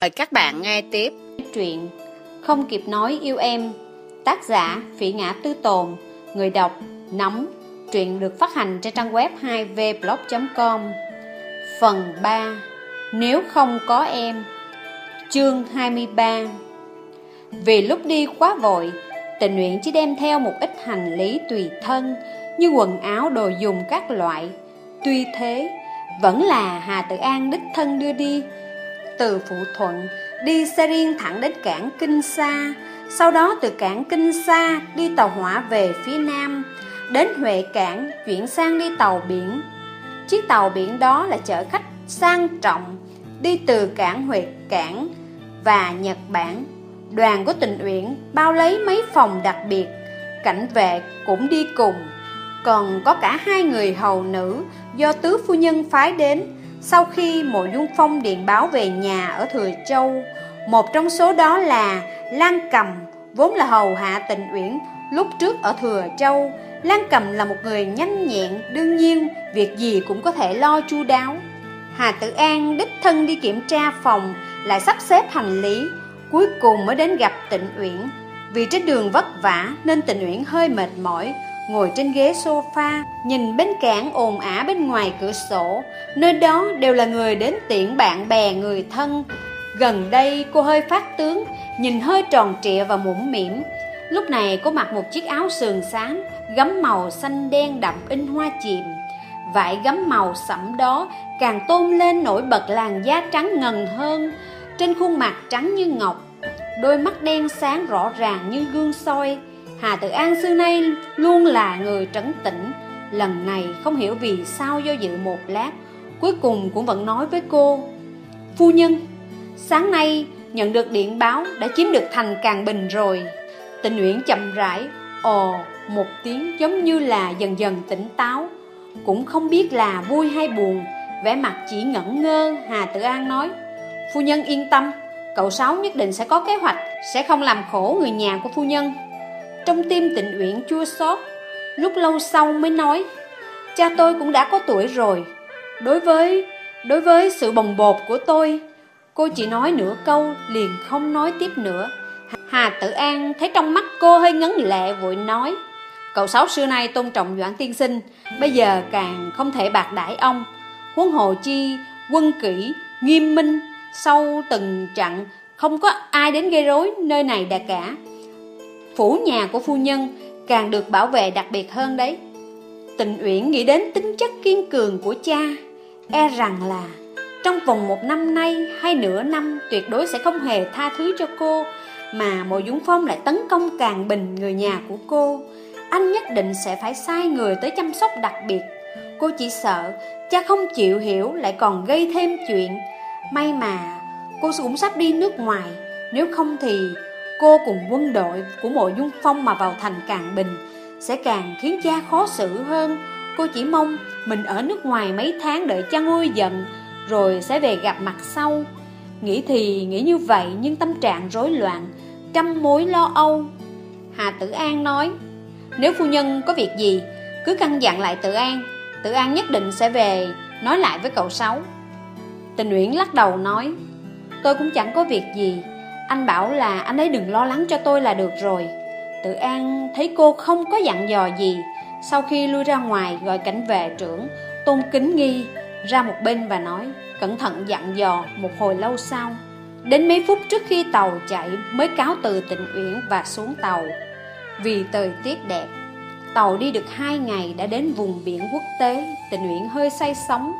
Mời các bạn nghe tiếp. Truyện Không kịp nói yêu em, Tác giả Phỉ Ngã Tư Tồn, Người đọc Nóng, Truyện được phát hành trên trang web 2vblog.com Phần 3 Nếu không có em, Chương 23 Vì lúc đi quá vội, Tình nguyện chỉ đem theo một ít hành lý tùy thân Như quần áo, đồ dùng các loại. Tuy thế, Vẫn là Hà Tự An đích thân đưa đi từ Phụ Thuận đi xe riêng thẳng đến cảng Kinh Sa, sau đó từ cảng Kinh Sa đi tàu hỏa về phía nam, đến Huệ cảng chuyển sang đi tàu biển. Chiếc tàu biển đó là chở khách sang trọng, đi từ cảng Huệ cảng và Nhật Bản. Đoàn của tình uyển bao lấy mấy phòng đặc biệt, cảnh vệ cũng đi cùng. Còn có cả hai người hầu nữ do tứ phu nhân phái đến sau khi mộ dung phong điện báo về nhà ở Thừa Châu, Một trong số đó là Lan Cầm, Vốn là hầu hạ tình uyển, lúc trước ở Thừa Châu. Lan Cầm là một người nhanh nhẹn, Đương nhiên, việc gì cũng có thể lo chu đáo. Hà Tử An đích thân đi kiểm tra phòng, Lại sắp xếp hành lý, Cuối cùng mới đến gặp tịnh uyển. Vì trên đường vất vả, nên tịnh uyển hơi mệt mỏi ngồi trên ghế sofa, nhìn bên cảng ồn ả bên ngoài cửa sổ, nơi đó đều là người đến tiễn bạn bè người thân. Gần đây cô hơi phát tướng, nhìn hơi tròn trịa và mũm mỉm. Lúc này cô mặc một chiếc áo sườn xám, gấm màu xanh đen đậm in hoa chìm. Vải gấm màu sẫm đó càng tôn lên nổi bật làn da trắng ngần hơn, trên khuôn mặt trắng như ngọc, đôi mắt đen sáng rõ ràng như gương soi Hà Tự An xưa nay luôn là người trấn tĩnh. Lần này không hiểu vì sao do dự một lát Cuối cùng cũng vẫn nói với cô Phu nhân, sáng nay nhận được điện báo đã chiếm được thành Càng Bình rồi. Tình Nguyễn chậm rãi Ồ, một tiếng giống như là dần dần tỉnh táo. Cũng không biết là vui hay buồn vẻ mặt chỉ ngẩn ngơ Hà Tự An nói Phu nhân yên tâm Cậu Sáu nhất định sẽ có kế hoạch Sẽ không làm khổ người nhà của phu nhân trong tim tịnh uyển chua xót. Lúc lâu sau mới nói, Cha tôi cũng đã có tuổi rồi. Đối với đối với sự bồng bột của tôi, Cô chỉ nói nửa câu liền không nói tiếp nữa. Hà Tử An thấy trong mắt cô hơi ngấn lệ vội nói, Cậu sáu xưa nay tôn trọng Doãn Tiên Sinh, Bây giờ càng không thể bạc đãi ông. Huống hồ chi quân kỷ nghiêm minh, Sau từng trận không có ai đến gây rối nơi này đã cả phủ nhà của phu nhân càng được bảo vệ đặc biệt hơn đấy. Tình Uyển nghĩ đến tính chất kiên cường của cha, e rằng là trong vòng một năm nay hay nửa năm tuyệt đối sẽ không hề tha thứ cho cô, mà Mộ Dũng Phong lại tấn công càng bình người nhà của cô. Anh nhất định sẽ phải sai người tới chăm sóc đặc biệt. Cô chỉ sợ cha không chịu hiểu lại còn gây thêm chuyện. May mà cô cũng sắp đi nước ngoài, nếu không thì Cô cùng quân đội của mộ dung phong mà vào thành càng bình Sẽ càng khiến cha khó xử hơn. Cô chỉ mong mình ở nước ngoài mấy tháng đợi cha nguôi giận, Rồi sẽ về gặp mặt sau. Nghĩ thì nghĩ như vậy, nhưng tâm trạng rối loạn Trăm mối lo âu. Hà Tử An nói, Nếu phu nhân có việc gì, Cứ căn dặn lại Tử An. Tử An nhất định sẽ về, Nói lại với cậu Sáu. Tình Uyển lắc đầu nói, Tôi cũng chẳng có việc gì anh bảo là anh ấy đừng lo lắng cho tôi là được rồi. Tự an thấy cô không có dặn dò gì. Sau khi lui ra ngoài gọi cảnh vệ trưởng, Tôn kính nghi, ra một bên và nói, Cẩn thận dặn dò một hồi lâu sau. Đến mấy phút trước khi tàu chạy mới cáo từ tịnh uyển và xuống tàu. Vì thời tiết đẹp, Tàu đi được hai ngày đã đến vùng biển quốc tế, Tịnh uyển hơi say sóng.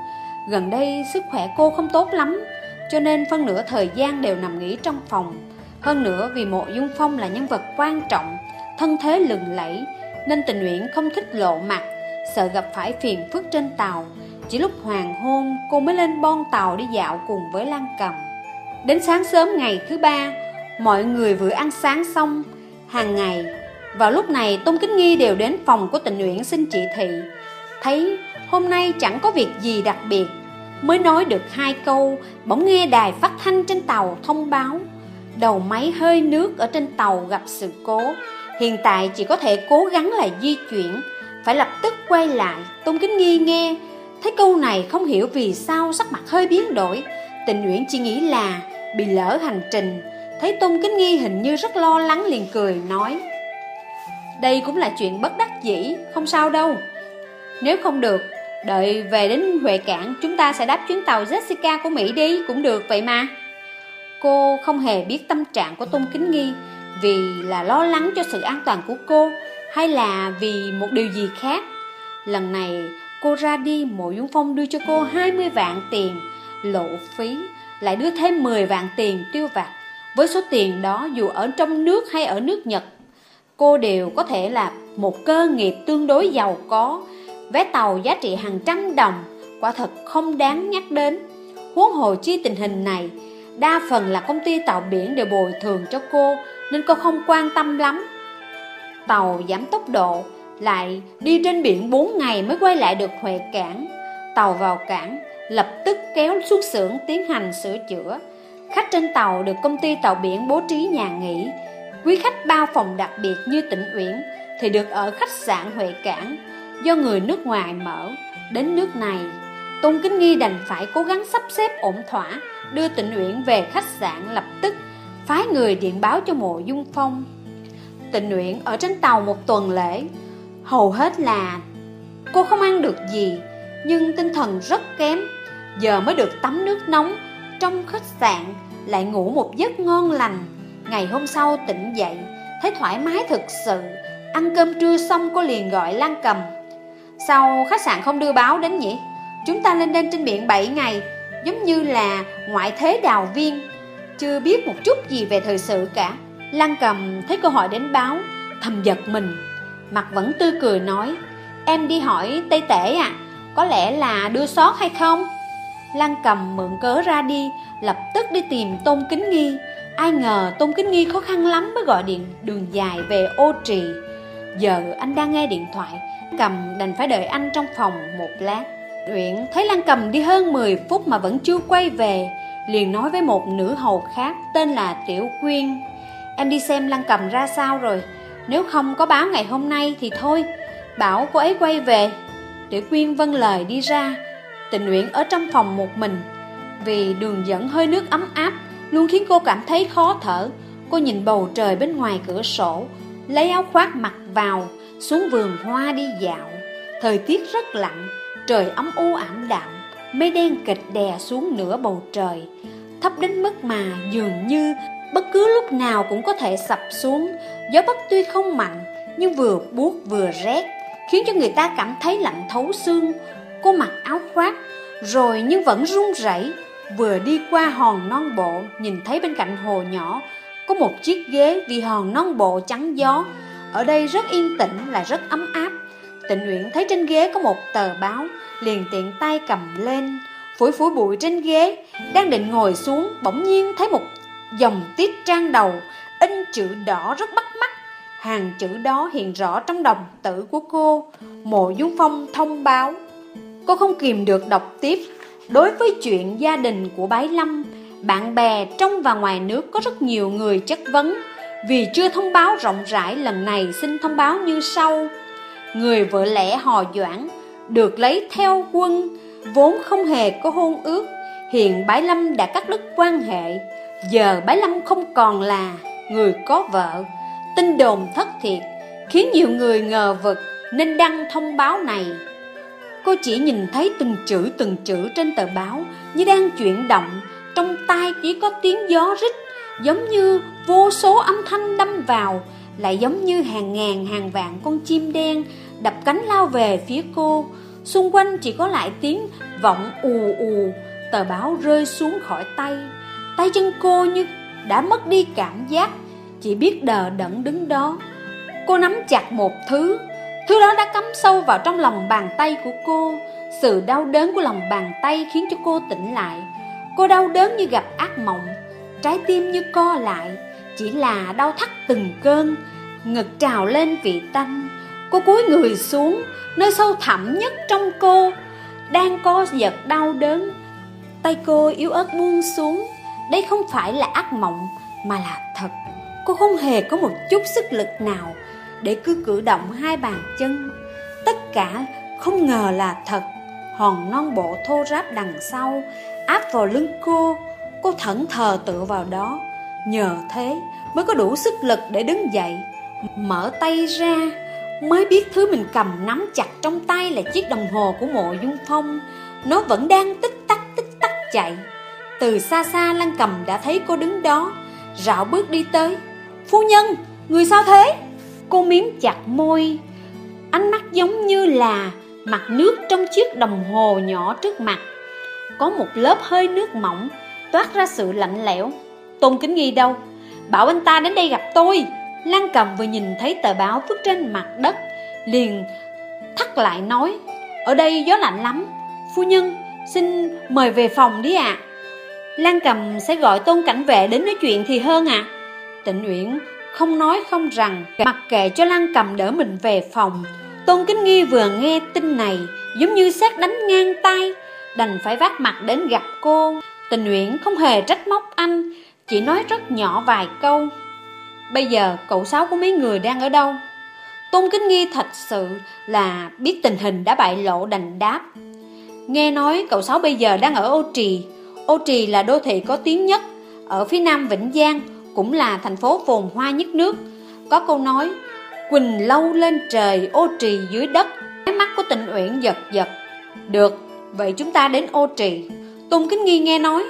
Gần đây sức khỏe cô không tốt lắm cho nên phân nửa thời gian đều nằm nghỉ trong phòng. Hơn nữa vì mộ dung phong là nhân vật quan trọng, Thân thế lừng lẫy, Nên tình nguyện không thích lộ mặt, Sợ gặp phải phiền phức trên tàu. Chỉ lúc hoàng hôn, cô mới lên bon tàu đi dạo cùng với Lan Cầm. Đến sáng sớm ngày thứ ba, Mọi người vừa ăn sáng xong. Hàng ngày, Vào lúc này Tôn Kính Nghi đều đến phòng của tình nguyện xin chị thị. Thấy hôm nay chẳng có việc gì đặc biệt Mới nói được hai câu Bỗng nghe đài phát thanh trên tàu thông báo. Đầu máy hơi nước ở trên tàu gặp sự cố. Hiện tại chỉ có thể cố gắng là di chuyển. Phải lập tức quay lại. Tôn Kính Nghi nghe Thấy câu này không hiểu vì sao sắc mặt hơi biến đổi. Tình Nguyễn chỉ nghĩ là bị lỡ hành trình. Thấy Tôn Kính Nghi hình như rất lo lắng liền cười nói Đây cũng là chuyện bất đắc dĩ, không sao đâu. Nếu không được, đợi về đến Huệ Cảng Chúng ta sẽ đáp chuyến tàu Jessica của Mỹ đi, cũng được vậy mà. Cô không hề biết tâm trạng của Tôn Kính Nghi Vì là lo lắng cho sự an toàn của cô Hay là vì một điều gì khác. Lần này cô ra đi Mộ Dung Phong đưa cho cô 20 vạn tiền Lộ phí Lại đưa thêm 10 vạn tiền tiêu vặt. Với số tiền đó dù ở trong nước hay ở nước Nhật Cô đều có thể là một cơ nghiệp tương đối giàu có Vé tàu giá trị hàng trăm đồng, Quả thật không đáng nhắc đến. Huống hồ chi tình hình này, Đa phần là công ty tàu biển đều bồi thường cho cô, Nên cô không quan tâm lắm. Tàu giảm tốc độ, Lại đi trên biển 4 ngày mới quay lại được Huệ Cảng. Tàu vào cảng, Lập tức kéo xuống xưởng tiến hành sửa chữa. Khách trên tàu được công ty tàu biển bố trí nhà nghỉ. Quý khách bao phòng đặc biệt như tỉnh Uyển Thì được ở khách sạn Huệ Cảng. Do người nước ngoài mở. Đến nước này, Tôn Kính Nghi đành phải cố gắng sắp xếp ổn thỏa, Đưa tịnh Uyển về khách sạn lập tức, Phái người điện báo cho mộ Dung Phong. Tịnh Uyển ở trên tàu một tuần lễ, Hầu hết là Cô không ăn được gì, Nhưng tinh thần rất kém. Giờ mới được tắm nước nóng, trong khách sạn lại ngủ một giấc ngon lành. Ngày hôm sau tỉnh dậy, Thấy thoải mái thực sự, Ăn cơm trưa xong cô liền gọi Lan Cầm. Sao khách sạn không đưa báo đến nhỉ? Chúng ta lên đên trên biển 7 ngày, Giống như là ngoại thế đào viên. Chưa biết một chút gì về thời sự cả. Lan Cầm thấy câu hỏi đến báo, Thầm giật mình. Mặt vẫn tươi cười nói, Em đi hỏi Tây Tể à Có lẽ là đưa sót hay không? Lan cầm mượn cớ ra đi, Lập tức đi tìm Tôn Kính Nghi. Ai ngờ Tôn Kính Nghi khó khăn lắm Mới gọi điện đường dài về ô trì. Giờ anh đang nghe điện thoại. Cầm đành phải đợi anh trong phòng một lát. Uyển thấy Lan Cầm đi hơn 10 phút mà vẫn chưa quay về, Liền nói với một nữ hầu khác tên là Tiểu Quyên. Em đi xem Lan Cầm ra sao rồi. Nếu không có báo ngày hôm nay thì thôi. Bảo cô ấy quay về. Tiểu Quyên vâng lời đi ra. Tình nguyện ở trong phòng một mình. Vì đường dẫn hơi nước ấm áp, Luôn khiến cô cảm thấy khó thở. Cô nhìn bầu trời bên ngoài cửa sổ Lấy áo khoác mặc vào, Xuống vườn hoa đi dạo. Thời tiết rất lạnh, Trời ấm u ảm đạm, Mây đen kịch đè xuống nửa bầu trời. Thấp đến mức mà dường như Bất cứ lúc nào cũng có thể sập xuống. Gió bắc tuy không mạnh, Nhưng vừa buốt vừa rét, Khiến cho người ta cảm thấy lạnh thấu xương. Cô mặc áo khoác, Rồi nhưng vẫn run rẩy, Vừa đi qua hòn non bộ, Nhìn thấy bên cạnh hồ nhỏ có một chiếc ghế vì hòn non bộ trắng gió. Ở đây rất yên tĩnh lại rất ấm áp. Tịnh Uyển thấy trên ghế có một tờ báo, Liền tiện tay cầm lên. Phủi phủi bụi trên ghế, Đang định ngồi xuống, Bỗng nhiên thấy một dòng tiết trang đầu, In chữ đỏ rất bắt mắt. Hàng chữ đó hiện rõ trong đồng tử của cô. Mộ Dung Phong thông báo, Cô không kìm được đọc tiếp. Đối với chuyện gia đình của Bái Lâm bạn bè trong và ngoài nước có rất nhiều người chất vấn. Vì chưa thông báo rộng rãi lần này xin thông báo như sau. Người vợ lẽ hò doãn Được lấy theo quân Vốn không hề có hôn ước. Hiện Bái Lâm đã cắt đứt quan hệ. Giờ Bái Lâm không còn là người có vợ. Tin đồn thất thiệt Khiến nhiều người ngờ vực Nên đăng thông báo này. Cô chỉ nhìn thấy từng chữ từng chữ trên tờ báo như đang chuyển động, trong tai chỉ có tiếng gió rít, giống như vô số âm thanh đâm vào, lại giống như hàng ngàn hàng vạn con chim đen đập cánh lao về phía cô. Xung quanh chỉ có lại tiếng vọng ù ù, tờ báo rơi xuống khỏi tay. Tay chân cô như đã mất đi cảm giác, chỉ biết đờ đẫn đứng đó. Cô nắm chặt một thứ, Thứ đó đã cắm sâu vào trong lòng bàn tay của cô Sự đau đớn của lòng bàn tay khiến cho cô tỉnh lại Cô đau đớn như gặp ác mộng. Trái tim như co lại Chỉ là đau thắt từng cơn. Ngực trào lên vị tanh Cô cúi người xuống Nơi sâu thẳm nhất trong cô. Đang co giật đau đớn Tay cô yếu ớt buông xuống. Đây không phải là ác mộng Mà là thật. Cô không hề có một chút sức lực nào để cứ cử động hai bàn chân. Tất cả không ngờ là thật, hòn non bộ thô ráp đằng sau, áp vào lưng cô, Cô thẫn thờ tựa vào đó. Nhờ thế mới có đủ sức lực để đứng dậy Mở tay ra. Mới biết thứ mình cầm nắm chặt trong tay là chiếc đồng hồ của mộ dung phong. Nó vẫn đang tích tắc tích tắc chạy. Từ xa xa Lăng cầm đã thấy cô đứng đó rảo bước đi tới. Phu nhân, người sao thế? Cô miếm chặt môi. Ánh mắt giống như là mặt nước trong chiếc đồng hồ nhỏ trước mặt Có một lớp hơi nước mỏng Toát ra sự lạnh lẽo Tôn Kính Nghi đâu? Bảo anh ta đến đây gặp tôi Lan cầm vừa nhìn thấy tờ báo vứt trên mặt đất, Liền thắt lại nói, Ở đây gió lạnh lắm Phu nhân, xin mời về phòng đi ạ à. Lan cầm sẽ gọi tôn cảnh vệ đến nói chuyện thì hơn ạ à. Tịnh Uyển không nói không rằng, Mặc kệ cho Lan cầm đỡ mình về phòng Tôn Kính Nghi vừa nghe tin này, Giống như xét đánh ngang tay, Đành phải vác mặt đến gặp cô. Tình Nguyễn không hề trách móc anh, Chỉ nói rất nhỏ vài câu. Bây giờ cậu sáu của mấy người đang ở đâu? Tôn Kính Nghi thật sự là biết tình hình đã bại lộ đành đáp. Nghe nói cậu sáu bây giờ đang ở Ô Trì. Ô Trì là đô thị có tiếng nhất, Ở phía nam Vĩnh Giang, Cũng là thành phố phồn hoa nhất nước. Có câu nói Quỳnh lâu lên trời ô trì dưới đất. Cái mắt của tịnh uyển giật giật. Được, vậy chúng ta đến ô trì. Tôn Kính Nghi nghe nói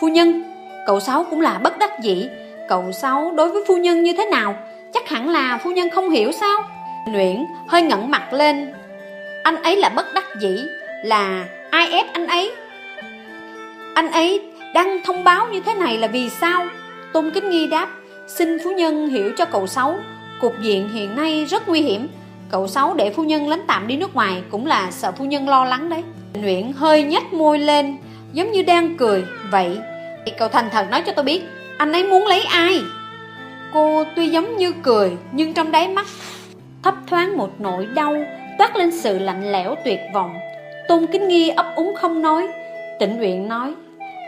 Phu nhân, cậu Sáu cũng là bất đắc dĩ. Cậu Sáu đối với phu nhân như thế nào? Chắc hẳn là phu nhân không hiểu sao? Nguyễn hơi ngẩng mặt lên. Anh ấy là bất đắc dĩ. Là ai ép anh ấy? Anh ấy đăng thông báo như thế này là vì sao? Tôn Kính Nghi đáp Xin phu nhân hiểu cho cậu Sáu Cục diện hiện nay rất nguy hiểm. Cậu Sáu để phu nhân lánh tạm đi nước ngoài Cũng là sợ phu nhân lo lắng đấy. Nguyễn hơi nhếch môi lên, Giống như đang cười, Vậy cậu thành thật nói cho tôi biết, Anh ấy muốn lấy ai? Cô tuy giống như cười, Nhưng trong đáy mắt Thấp thoáng một nỗi đau, Toát lên sự lạnh lẽo tuyệt vọng. Tôn Kính Nghi ấp úng không nói. Tịnh Nguyện nói,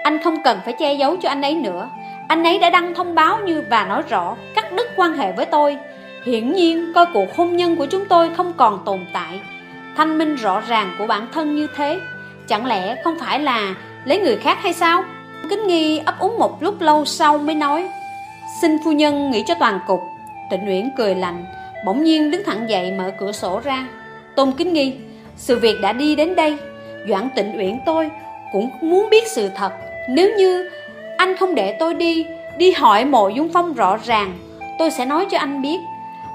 Anh không cần phải che giấu cho anh ấy nữa. Anh ấy đã đăng thông báo như và nói rõ, Cắt đứt quan hệ với tôi. Hiển nhiên, coi cuộc hôn nhân của chúng tôi không còn tồn tại. Thanh minh rõ ràng của bản thân như thế. Chẳng lẽ không phải là lấy người khác hay sao? Kính nghi ấp úng một lúc lâu sau mới nói, Xin phu nhân nghĩ cho toàn cục. Trịnh Uyển cười lạnh, Bỗng nhiên đứng thẳng dậy mở cửa sổ ra. Tôn Kính Nghi, Sự việc đã đi đến đây. Doãn Tịnh Uyển tôi cũng muốn biết sự thật. Nếu như anh không để tôi đi Đi hỏi mộ dung phong rõ ràng, Tôi sẽ nói cho anh biết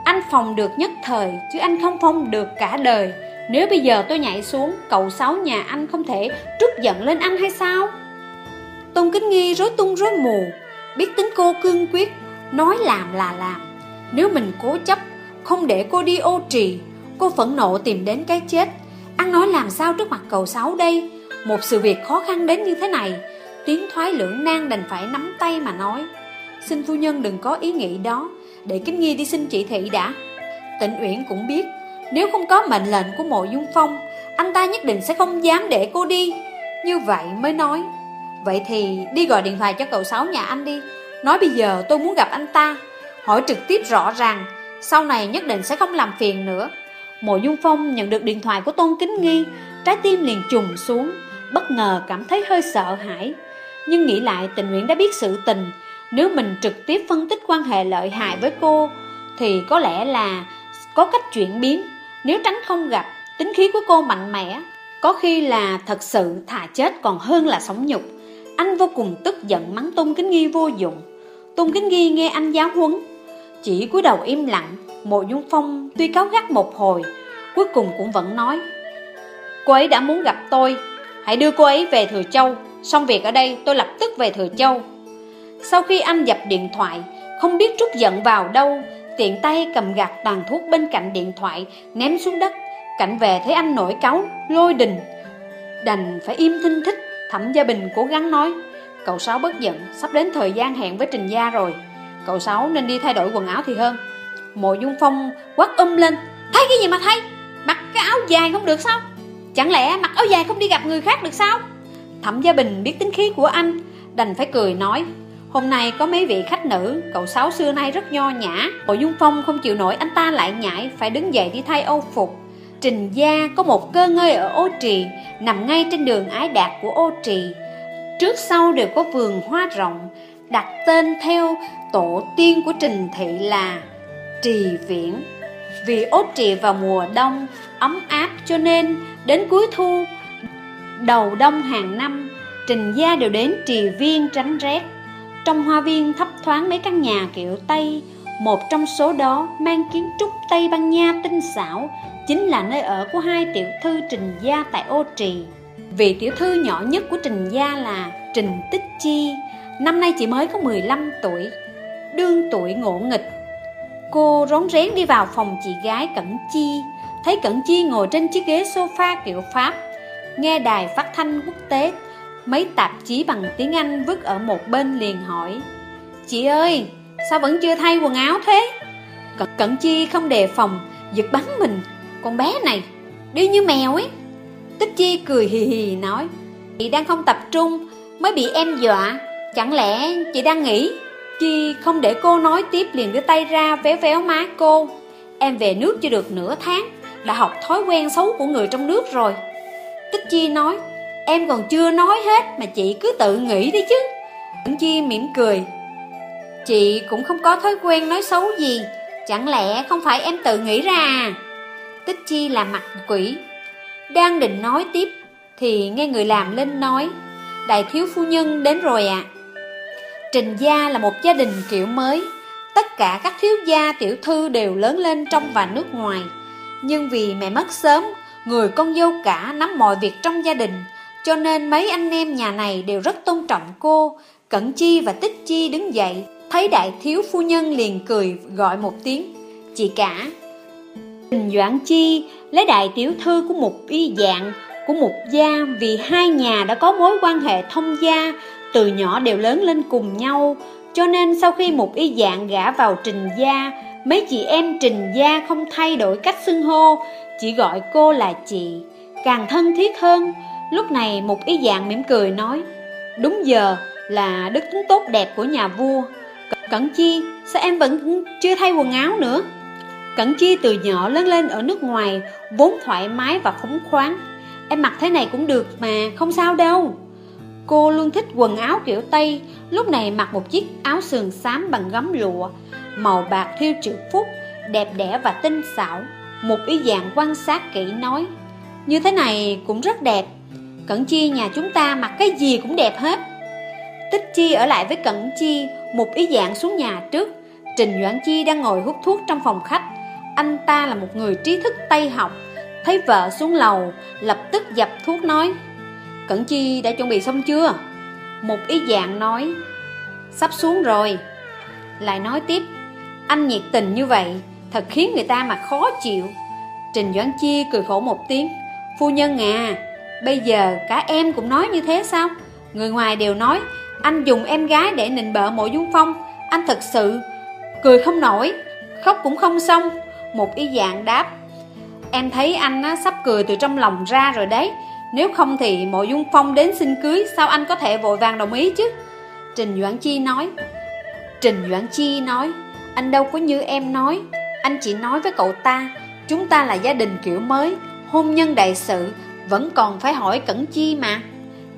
anh phòng được nhất thời, Chứ anh không phong được cả đời. Nếu bây giờ tôi nhảy xuống, Cậu sáu nhà anh không thể trút giận lên anh hay sao? Tôn Kính Nghi rối tung rối mù, Biết tính cô cương quyết, Nói làm là làm. Nếu mình cố chấp, Không để cô đi ô trì, Cô phẫn nộ tìm đến cái chết. Ăn nói làm sao trước mặt cậu sáu đây? Một sự việc khó khăn đến như thế này Tiến thoái lưỡng nan đành phải nắm tay mà nói. Xin phu nhân đừng có ý nghĩ đó để Kính Nghi đi xin chỉ thị đã. Tịnh Uyển cũng biết, Nếu không có mệnh lệnh của mộ dung phong, Anh ta nhất định sẽ không dám để cô đi. Như vậy mới nói, Vậy thì đi gọi điện thoại cho cậu Sáu nhà anh đi. Nói bây giờ tôi muốn gặp anh ta. Hỏi trực tiếp rõ ràng, Sau này nhất định sẽ không làm phiền nữa. Mộ Dung Phong nhận được điện thoại của Tôn Kính Nghi, Trái tim liền trùng xuống, Bất ngờ cảm thấy hơi sợ hãi. Nhưng nghĩ lại tình nguyện đã biết sự tình nếu mình trực tiếp phân tích quan hệ lợi hại với cô, Thì có lẽ là có cách chuyển biến. Nếu tránh không gặp, Tính khí của cô mạnh mẽ, Có khi là thật sự thà chết còn hơn là sống nhục. Anh vô cùng tức giận mắng Tôn Kính Nghi vô dụng. Tôn Kính Nghi nghe anh giáo huấn, Chỉ cúi đầu im lặng. Mộ Dung Phong tuy cáo gắt một hồi, Cuối cùng cũng vẫn nói, Cô ấy đã muốn gặp tôi. Hãy đưa cô ấy về Thừa Châu. Xong việc ở đây, tôi lập tức về Thừa Châu sau khi anh dập điện thoại, Không biết trút giận vào đâu, Tiện tay cầm gạt tàn thuốc bên cạnh điện thoại, Ném xuống đất. Cảnh về thấy anh nổi cáu, Lôi đình. Đành phải im thinh thích, Thẩm Gia Bình cố gắng nói, Cậu Sáu bất giận, Sắp đến thời gian hẹn với Trình Gia rồi. Cậu Sáu nên đi thay đổi quần áo thì hơn. Mộ Dung Phong quát um lên, Thay cái gì mà thay? Mặc cái áo dài không được sao? Chẳng lẽ mặc áo dài không đi gặp người khác được sao? Thẩm Gia Bình biết tính khí của anh, Đành phải cười nói Hôm nay có mấy vị khách nữ, Cậu Sáu xưa nay rất nho nhã. Bộ Dung Phong không chịu nổi, anh ta lại nhảy, Phải đứng dậy đi thay âu phục. Trình Gia có một cơ ngơi ở ô trì, Nằm ngay trên đường ái đạt của ô trì. Trước sau đều có vườn hoa rộng, Đặt tên theo tổ tiên của Trình Thị là Trì Viễn. Vì ô trì vào mùa đông, ấm áp cho nên đến cuối thu, Đầu đông hàng năm, Trình gia đều đến trì viên tránh rét. Trong hoa viên thấp thoáng mấy căn nhà kiểu Tây. Một trong số đó mang kiến trúc Tây Ban Nha tinh xảo, Chính là nơi ở của hai tiểu thư Trình gia tại ô trì. Vị tiểu thư nhỏ nhất của Trình gia là Trình Tích Chi, Năm nay chỉ mới có 15 tuổi, Đương tuổi ngộ nghịch. Cô rón rén đi vào phòng chị gái Cẩn Chi, Thấy Cẩn Chi ngồi trên chiếc ghế sofa kiểu Pháp, Nghe đài phát thanh quốc tế. Mấy tạp chí bằng tiếng Anh vứt ở một bên liền hỏi Chị ơi, sao vẫn chưa thay quần áo thế? Cẩn, Cẩn Chi không đề phòng, giật bắn mình Con bé này, đi như mèo ấy. Tích Chi cười hì hì nói Chị đang không tập trung, mới bị em dọa Chẳng lẽ chị đang nghĩ? Chi không để cô nói tiếp liền đưa tay ra véo véo má cô Em về nước chưa được nửa tháng Đã học thói quen xấu của người trong nước rồi. Tích Chi nói Em còn chưa nói hết mà chị cứ tự nghĩ đi chứ. Cẩn Chi mỉm cười. Chị cũng không có thói quen nói xấu gì. Chẳng lẽ không phải em tự nghĩ ra à? Tích Chi là mặt quỷ. Đang định nói tiếp Thì nghe người làm lên nói, Đại thiếu phu nhân đến rồi ạ. À. Trình gia là một gia đình kiểu mới. Tất cả các thiếu gia, tiểu thư đều lớn lên trong và nước ngoài. Nhưng vì mẹ mất sớm, Người con dâu cả nắm mọi việc trong gia đình cho nên mấy anh em nhà này đều rất tôn trọng cô. Cẩn Chi và Tích Chi đứng dậy, Thấy đại thiếu phu nhân liền cười, gọi một tiếng, Chị cả. Trình Doãn Chi lấy đại tiểu thư của một y dạng, của một gia, Vì hai nhà đã có mối quan hệ thông gia, Từ nhỏ đều lớn lên cùng nhau. Cho nên sau khi một y dạng gả vào trình gia, Mấy chị em trình gia không thay đổi cách xưng hô, Chỉ gọi cô là chị. Càng thân thiết hơn Lúc này một ý dạng mỉm cười nói Đúng giờ là đức tính tốt đẹp của nhà vua. Cẩn Chi, sao em vẫn chưa thay quần áo nữa? Cẩn Chi từ nhỏ lớn lên ở nước ngoài Vốn thoải mái và phóng khoáng. Em mặc thế này cũng được mà, không sao đâu. Cô luôn thích quần áo kiểu Tây Lúc này mặc một chiếc áo sườn xám bằng gấm lụa Màu bạc thiêu chữ phúc Đẹp đẽ và tinh xảo. Một ý dạng quan sát kỹ nói Như thế này cũng rất đẹp. Cẩn Chi nhà chúng ta mặc cái gì cũng đẹp hết. Tích Chi ở lại với Cẩn Chi, Một ý dạng xuống nhà trước. Trình Doãn Chi đang ngồi hút thuốc trong phòng khách. Anh ta là một người trí thức Tây học. Thấy vợ xuống lầu, Lập tức dập thuốc nói Cẩn Chi đã chuẩn bị xong chưa? Một ý dạng nói, Sắp xuống rồi. Lại nói tiếp, Anh nhiệt tình như vậy, Thật khiến người ta mà khó chịu. Trình Doãn Chi cười khổ một tiếng, Phu nhân à Bây giờ cả em cũng nói như thế sao? Người ngoài đều nói Anh dùng em gái để nịnh bợ mộ dung phong. Anh thật sự Cười không nổi Khóc cũng không xong. Một ý dạng đáp Em thấy anh á, sắp cười từ trong lòng ra rồi đấy. Nếu không thì mộ dung phong đến xin cưới Sao anh có thể vội vàng đồng ý chứ? Trình Doãn Chi nói Trình Doãn Chi nói Anh đâu có như em nói. Anh chỉ nói với cậu ta Chúng ta là gia đình kiểu mới Hôn nhân đại sự vẫn còn phải hỏi Cẩn Chi mà.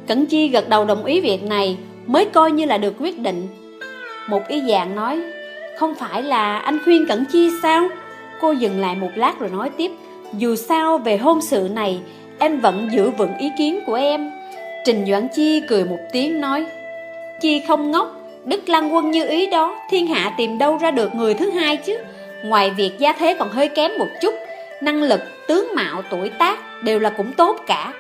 Cẩn Chi gật đầu đồng ý việc này Mới coi như là được quyết định. Một ý dạng nói Không phải là anh khuyên Cẩn Chi sao? Cô dừng lại một lát rồi nói tiếp Dù sao về hôn sự này Em vẫn giữ vững ý kiến của em. Trình Doãn Chi cười một tiếng nói Chi không ngốc Đức Lăng Quân như ý đó Thiên hạ tìm đâu ra được người thứ hai chứ. Ngoài việc gia thế còn hơi kém một chút Năng lực, tướng mạo, tuổi tác Đều là cũng tốt cả.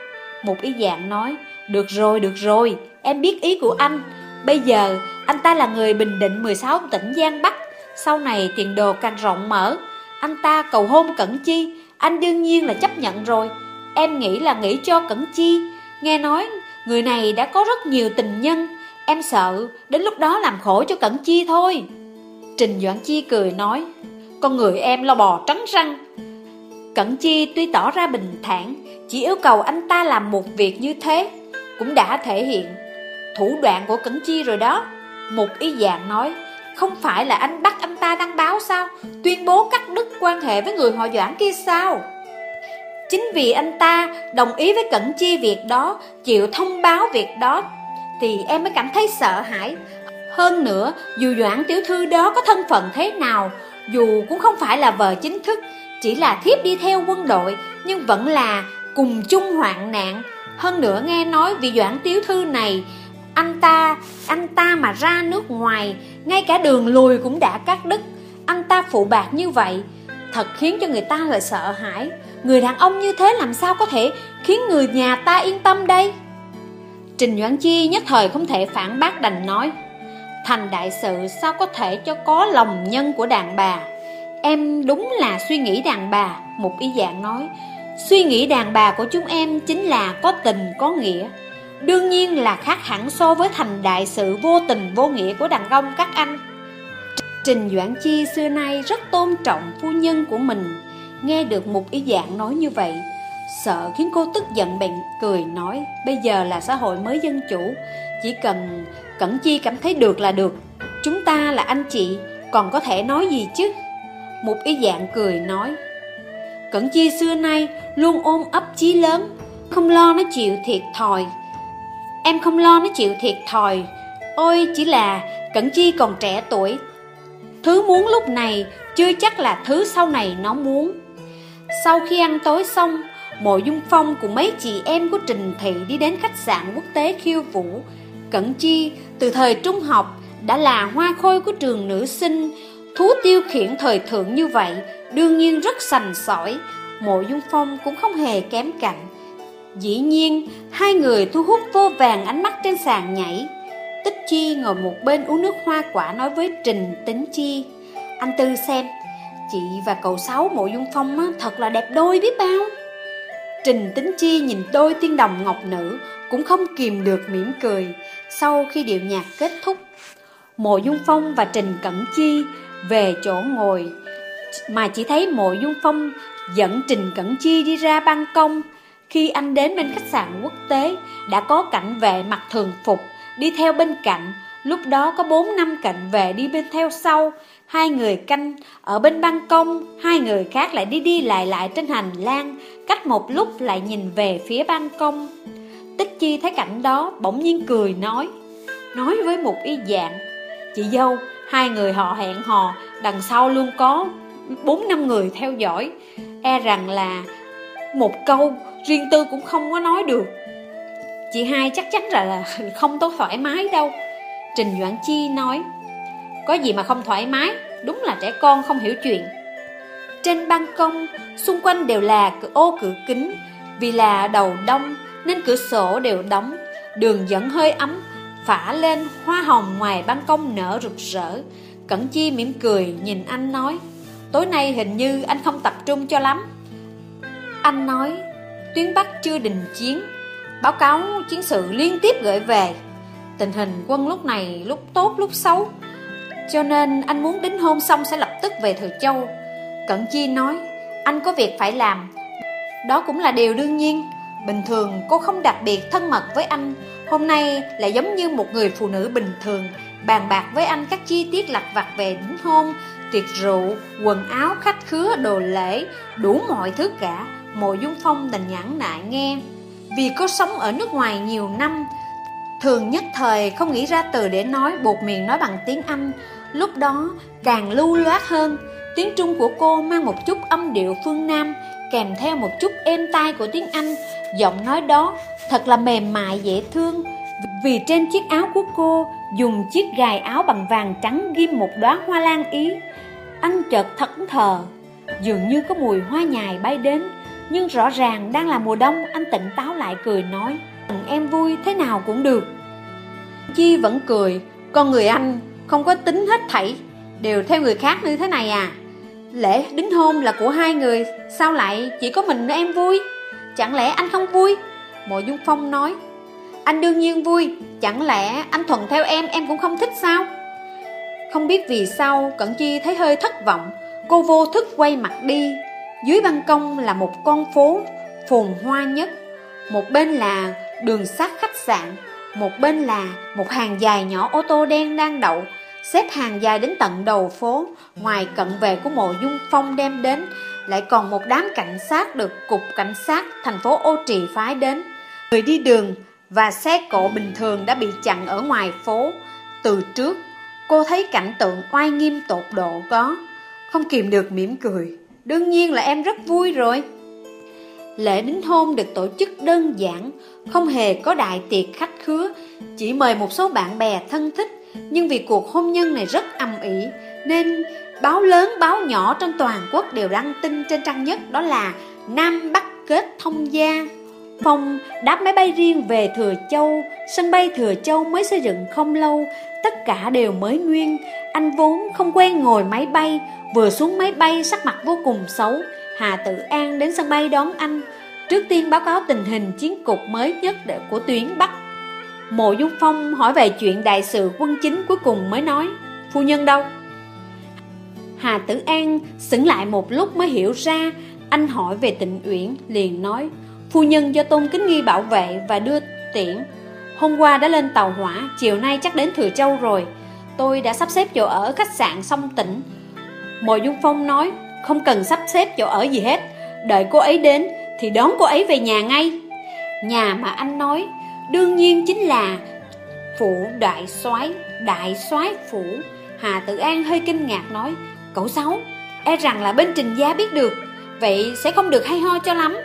Một ý dạng nói Được rồi, được rồi Em biết ý của anh. Bây giờ anh ta là người Bình Định 16 tỉnh Giang Bắc. Sau này tiền đồ càng rộng mở Anh ta cầu hôn Cẩn Chi Anh đương nhiên là chấp nhận rồi. Em nghĩ là nghĩ cho Cẩn Chi. Nghe nói người này đã có rất nhiều tình nhân. Em sợ đến lúc đó làm khổ cho Cẩn Chi thôi. Trình Doãn Chi cười nói Con người em lo bò trắng răng Cẩn Chi tuy tỏ ra bình thản, Chỉ yêu cầu anh ta làm một việc như thế, Cũng đã thể hiện Thủ đoạn của Cẩn Chi rồi đó. Một ý dạng nói, Không phải là anh bắt anh ta đăng báo sao? Tuyên bố cắt đứt quan hệ với người họ Doãn kia sao? Chính vì anh ta đồng ý với Cẩn Chi việc đó, Chịu thông báo việc đó, Thì em mới cảm thấy sợ hãi. Hơn nữa, dù Doãn tiểu thư đó có thân phận thế nào, Dù cũng không phải là vợ chính thức chỉ là thiếp đi theo quân đội Nhưng vẫn là cùng chung hoạn nạn. Hơn nữa nghe nói vị Doãn tiểu thư này Anh ta, anh ta mà ra nước ngoài Ngay cả đường lùi cũng đã cắt đứt. Anh ta phụ bạc như vậy Thật khiến cho người ta lại sợ hãi. Người đàn ông như thế làm sao có thể khiến người nhà ta yên tâm đây? Trình Doãn Chi nhất thời không thể phản bác đành nói Thành đại sự sao có thể cho có lòng nhân của đàn bà? Em đúng là suy nghĩ đàn bà, Một ý dạng nói. Suy nghĩ đàn bà của chúng em chính là có tình, có nghĩa. Đương nhiên là khác hẳn so với thành đại sự vô tình, vô nghĩa của đàn ông các anh. Trình Doãn Chi xưa nay rất tôn trọng phu nhân của mình. Nghe được một ý dạng nói như vậy, Sợ khiến cô tức giận bèn cười nói, Bây giờ là xã hội mới dân chủ, Chỉ cần Cẩn Chi cảm thấy được là được. Chúng ta là anh chị, Còn có thể nói gì chứ? Một ý dạng cười nói, Cẩn Chi xưa nay luôn ôm ấp chí lớn, Không lo nó chịu thiệt thòi. Em không lo nó chịu thiệt thòi, Ôi chỉ là Cẩn Chi còn trẻ tuổi. Thứ muốn lúc này chưa chắc là thứ sau này nó muốn. Sau khi ăn tối xong, Mộ Dung Phong cùng mấy chị em của Trình Thị đi đến khách sạn quốc tế khiêu vũ. Cẩn Chi từ thời trung học đã là hoa khôi của trường nữ sinh Thú tiêu khiển thời thượng như vậy đương nhiên rất sành sỏi Mộ Dung Phong cũng không hề kém cạnh. Dĩ nhiên hai người thu hút vô vàng ánh mắt trên sàn nhảy. Tích Chi ngồi một bên uống nước hoa quả nói với Trình Tính Chi Anh Tư xem Chị và cậu Sáu Mộ Dung Phong á, thật là đẹp đôi biết bao. Trình Tính Chi nhìn đôi tiên đồng ngọc nữ Cũng không kìm được mỉm cười. Sau khi điệu nhạc kết thúc Mộ Dung Phong và Trình Cẩn Chi về chỗ ngồi Mà chỉ thấy Mộ Dung Phong dẫn Trình Cẩn Chi đi ra ban công. Khi anh đến bên khách sạn quốc tế Đã có cảnh vệ mặc thường phục Đi theo bên cạnh. Lúc đó có bốn năm cảnh vệ đi bên theo sau. Hai người canh ở bên ban công Hai người khác lại đi đi lại lại trên hành lang Cách một lúc lại nhìn về phía ban công. Tích chi thấy cảnh đó bỗng nhiên cười nói Nói với một y dạng Chị dâu, hai người họ hẹn hò Đằng sau luôn có bốn năm người theo dõi. E rằng là một câu riêng tư cũng không có nói được. Chị hai chắc chắn là, là không tốt thoải mái đâu. Trình Doãn Chi nói Có gì mà không thoải mái? Đúng là trẻ con không hiểu chuyện. Trên ban công Xung quanh đều là cửa ô cửa kính. Vì là đầu đông Nên cửa sổ đều đóng. Đường dẫn hơi ấm. Phả lên hoa hồng ngoài ban công nở rực rỡ. Cẩn Chi mỉm cười nhìn anh nói, Tối nay hình như anh không tập trung cho lắm. Anh nói, Tuyến Bắc chưa đình chiến, Báo cáo chiến sự liên tiếp gửi về. Tình hình quân lúc này lúc tốt lúc xấu, Cho nên anh muốn đính hôn xong sẽ lập tức về Thừa Châu. Cẩn Chi nói, Anh có việc phải làm. Đó cũng là điều đương nhiên. Bình thường cô không đặc biệt thân mật với anh Hôm nay lại giống như một người phụ nữ bình thường Bàn bạc với anh các chi tiết lặt vặt về đính hôn Tiệc rượu, quần áo, khách khứa, đồ lễ Đủ mọi thứ cả Mộ Dung Phong đành nhãn nại nghe. Vì có sống ở nước ngoài nhiều năm Thường nhất thời không nghĩ ra từ để nói buộc miệng nói bằng tiếng Anh. Lúc đó càng lưu loát hơn Tiếng Trung của cô mang một chút âm điệu phương Nam Kèm theo một chút êm tai của tiếng Anh. Giọng nói đó thật là mềm mại, dễ thương. Vì trên chiếc áo của cô, Dùng chiếc gài áo bằng vàng trắng ghim một đóa hoa lan ý. Anh chợt thẫn thờ. Dường như có mùi hoa nhài bay đến, Nhưng rõ ràng đang là mùa đông, Anh tỉnh táo lại cười nói Em vui thế nào cũng được. Chi vẫn cười, Con người anh không có tính hết thảy, Đều theo người khác như thế này à. Lễ đính hôn là của hai người, Sao lại chỉ có mình em vui? Chẳng lẽ anh không vui? Mộ Dung Phong nói, Anh đương nhiên vui, Chẳng lẽ anh thuận theo em em cũng không thích sao? Không biết vì sao, Cẩn Chi thấy hơi thất vọng, Cô vô thức quay mặt đi. Dưới ban công là một con phố Phồn hoa nhất. Một bên là đường sắt khách sạn, Một bên là một hàng dài nhỏ ô tô đen đang đậu, Xếp hàng dài đến tận đầu phố. Ngoài cận vệ của mộ dung phong đem đến, Lại còn một đám cảnh sát được Cục Cảnh sát thành phố Ô Trì phái đến. Người đi đường và xe cộ bình thường đã bị chặn ở ngoài phố. Từ trước, cô thấy cảnh tượng oai nghiêm tột độ có, không kìm được mỉm cười. Đương nhiên là em rất vui rồi. Lễ đính hôn được tổ chức đơn giản, không hề có đại tiệc khách khứa, chỉ mời một số bạn bè thân thích. Nhưng vì cuộc hôn nhân này rất âm ỉ, nên báo lớn báo nhỏ trong toàn quốc đều đăng tin trên trang nhất đó là Nam Bắc kết thông gia. Phong đáp máy bay riêng về Thừa Châu, sân bay Thừa Châu mới xây dựng không lâu, tất cả đều mới nguyên. Anh vốn không quen ngồi máy bay, vừa xuống máy bay sắc mặt vô cùng xấu. Hà Tử An đến sân bay đón anh, trước tiên báo cáo tình hình chiến cục mới nhất của tuyến Bắc. Mộ Dung Phong hỏi về chuyện đại sự quân chính cuối cùng mới nói, phu nhân đâu? Hà Tử An sững lại một lúc mới hiểu ra, anh hỏi về tịnh uyển liền nói, Phu nhân do Tôn Kính Nghi bảo vệ và đưa tiễn. Hôm qua đã lên tàu hỏa, Chiều nay chắc đến Thừa Châu rồi. Tôi đã sắp xếp chỗ ở khách sạn song tỉnh. Mộ Dung Phong nói, Không cần sắp xếp chỗ ở gì hết, Đợi cô ấy đến Thì đón cô ấy về nhà ngay. Nhà mà anh nói, Đương nhiên chính là Phủ đại soái Đại soái phủ. Hà Tử An hơi kinh ngạc nói, Cậu Sáu E rằng là bên Trình Gia biết được, Vậy sẽ không được hay ho cho lắm.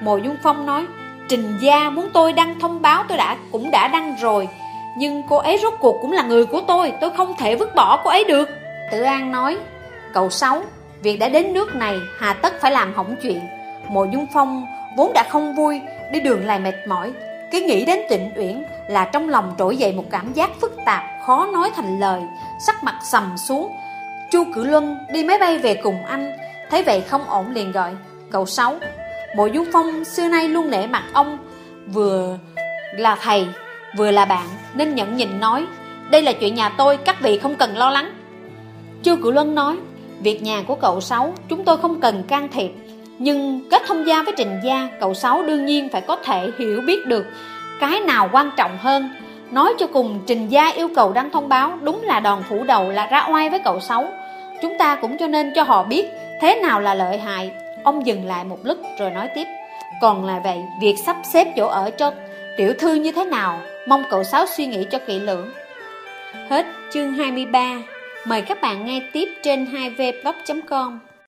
Mộ Dung Phong nói, Trình Gia muốn tôi đăng thông báo tôi đã, cũng đã đăng rồi, Nhưng cô ấy rốt cuộc cũng là người của tôi Tôi không thể vứt bỏ cô ấy được. Tử An nói, Cậu Sáu, Việc đã đến nước này, Hà tất phải làm hỏng chuyện. Mộ Dung Phong vốn đã không vui, Đi đường lại mệt mỏi. Cái nghĩ đến tịnh uyển Là trong lòng trỗi dậy một cảm giác phức tạp, Khó nói thành lời, Sắc mặt sầm xuống. Chu Cử Luân đi máy bay về cùng anh, Thấy vậy không ổn liền gọi, Cậu Sáu Mộ Dung Phong xưa nay luôn nể mặt ông Vừa là thầy, Vừa là bạn, Nên nhận nhìn nói, Đây là chuyện nhà tôi, Các vị không cần lo lắng. Chu Cửu Luân nói, Việc nhà của cậu Sáu, Chúng tôi không cần can thiệp, Nhưng kết thông gia với Trình Gia, Cậu Sáu đương nhiên phải có thể hiểu biết được Cái nào quan trọng hơn. Nói cho cùng, Trình Gia yêu cầu đăng thông báo Đúng là đòn phủ đầu là ra oai với cậu Sáu. Chúng ta cũng cho nên cho họ biết Thế nào là lợi hại. Ông dừng lại một lúc rồi nói tiếp. Còn là vậy, việc sắp xếp chỗ ở cho tiểu thư như thế nào Mong cậu Sáu suy nghĩ cho kỹ lưỡng. Hết chương 23 Mời các bạn nghe tiếp trên 2vblog.com